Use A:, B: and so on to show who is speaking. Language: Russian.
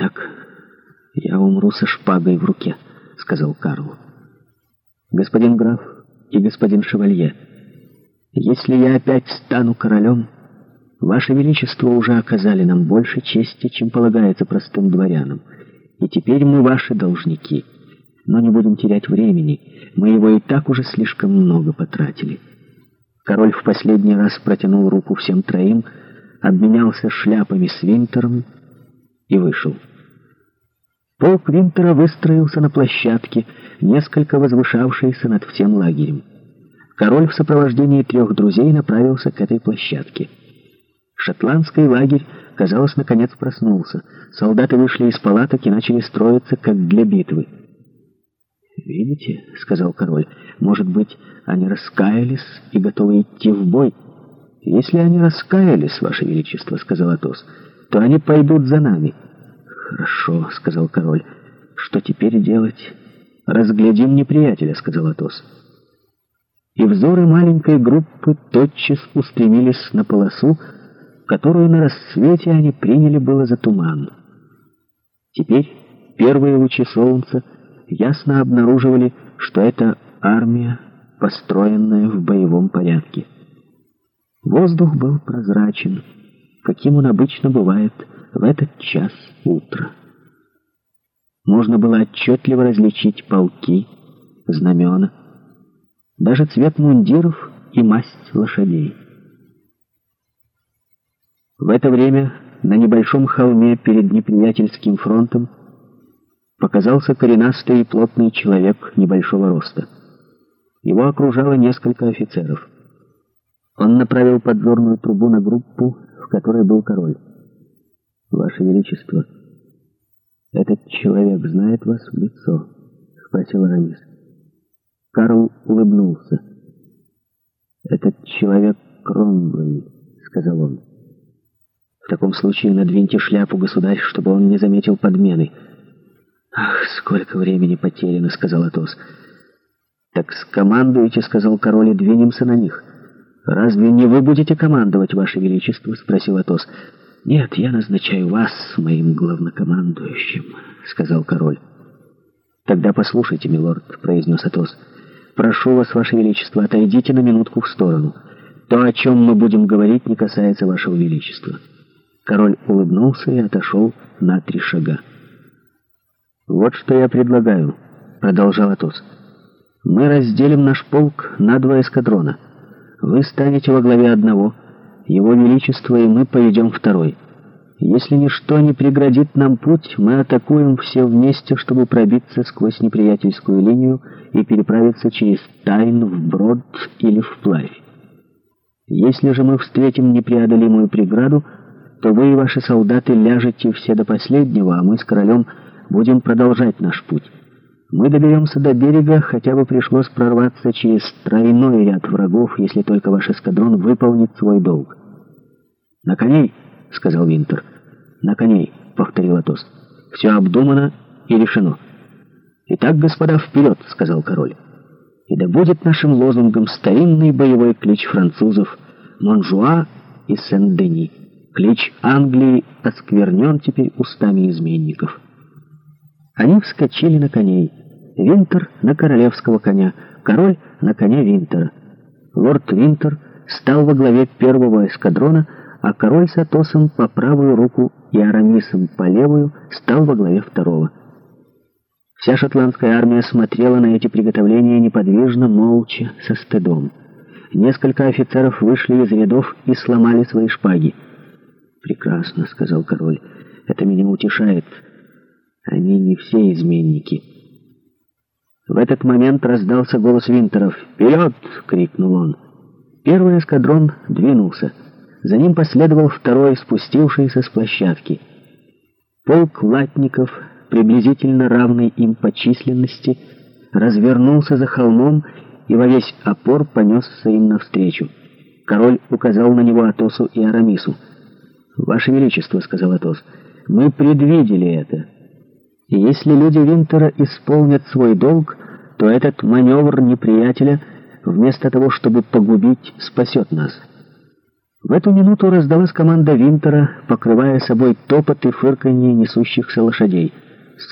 A: так. Я умру со шпагой в руке», — сказал Карл. «Господин граф и господин шевалье, если я опять стану королем, ваше величество уже оказали нам больше чести, чем полагается простым дворянам, и теперь мы ваши должники. Но не будем терять времени, мы его и так уже слишком много потратили». Король в последний раз протянул руку всем троим, обменялся шляпами с Винтером и вышел. Полк Винтера выстроился на площадке, несколько возвышавшейся над всем лагерем. Король в сопровождении трех друзей направился к этой площадке. Шотландский лагерь, казалось, наконец проснулся. Солдаты вышли из палаток и начали строиться, как для битвы. «Видите», — сказал король, — «может быть, они раскаялись и готовы идти в бой?» «Если они раскаялись, Ваше Величество», — сказал Атос, — «то они пойдут за нами». «Хорошо», — сказал король. «Что теперь делать?» «Разглядим неприятеля», — сказал Атос. И взоры маленькой группы тотчас устремились на полосу, которую на рассвете они приняли было за туман. Теперь первые лучи солнца ясно обнаруживали, что это армия, построенная в боевом порядке. Воздух был прозрачен, каким он обычно бывает в этот час утра. Можно было отчетливо различить полки, знамена, даже цвет мундиров и масть лошадей. В это время на небольшом холме перед неприятельским фронтом показался коренастый и плотный человек небольшого роста. Его окружало несколько офицеров. Он направил подзорную трубу на группу которой был король. «Ваше Величество, этот человек знает вас в лицо?» — спросил Арамис. Карл улыбнулся. «Этот человек Кромвель», — сказал он. «В таком случае надвиньте шляпу, государь, чтобы он не заметил подмены». «Ах, сколько времени потеряно», — сказал Атос. «Так скомандуйте», — сказал король, — «и двинемся на них». «Разве не вы будете командовать, Ваше Величество?» — спросил Атос. «Нет, я назначаю вас моим главнокомандующим», — сказал король. «Тогда послушайте, милорд», — произнес Атос. «Прошу вас, Ваше Величество, отойдите на минутку в сторону. То, о чем мы будем говорить, не касается Вашего Величества». Король улыбнулся и отошел на три шага. «Вот что я предлагаю», — продолжал Атос. «Мы разделим наш полк на два эскадрона». Вы станете во главе одного, Его Величество и мы поведем второй. Если ничто не преградит нам путь, мы атакуем все вместе, чтобы пробиться сквозь неприятельскую линию и переправиться через Тайн вброд или вплавь. Если же мы встретим непреодолимую преграду, то вы и ваши солдаты ляжете все до последнего, а мы с королем будем продолжать наш путь». Мы доберемся до берега, хотя бы пришлось прорваться через тройной ряд врагов, если только ваш эскадрон выполнит свой долг. — На коней, — сказал Винтер. — На коней, — повторил Атос. — Все обдумано и решено. — Итак, господа, вперед, — сказал король. И да будет нашим лозунгом старинный боевой клич французов «Монжуа» и «Сен-Дени». Клич Англии осквернен теперь устами изменников. Они вскочили на коней. Винтер на королевского коня, король на коне Винтера. Лорд Винтер стал во главе первого эскадрона, а король с Атосом по правую руку и Арамисом по левую стал во главе второго. Вся шотландская армия смотрела на эти приготовления неподвижно, молча, со стыдом. Несколько офицеров вышли из рядов и сломали свои шпаги. «Прекрасно», — сказал король, — «это меня утешает. Они не все изменники». В этот момент раздался голос Винтеров. «Вперед!» — крикнул он. Первый эскадрон двинулся. За ним последовал второй, спустившийся с площадки. Полк латников, приблизительно равный им по численности, развернулся за холмом и во весь опор понесся им навстречу. Король указал на него Атосу и Арамису. «Ваше Величество», — сказал Атос, — «мы предвидели это. И если люди Винтера исполнят свой долг, то этот маневр неприятеля вместо того, чтобы погубить, спасет нас. В эту минуту раздалась команда Винтера, покрывая собой топот и фырканье несущихся лошадей —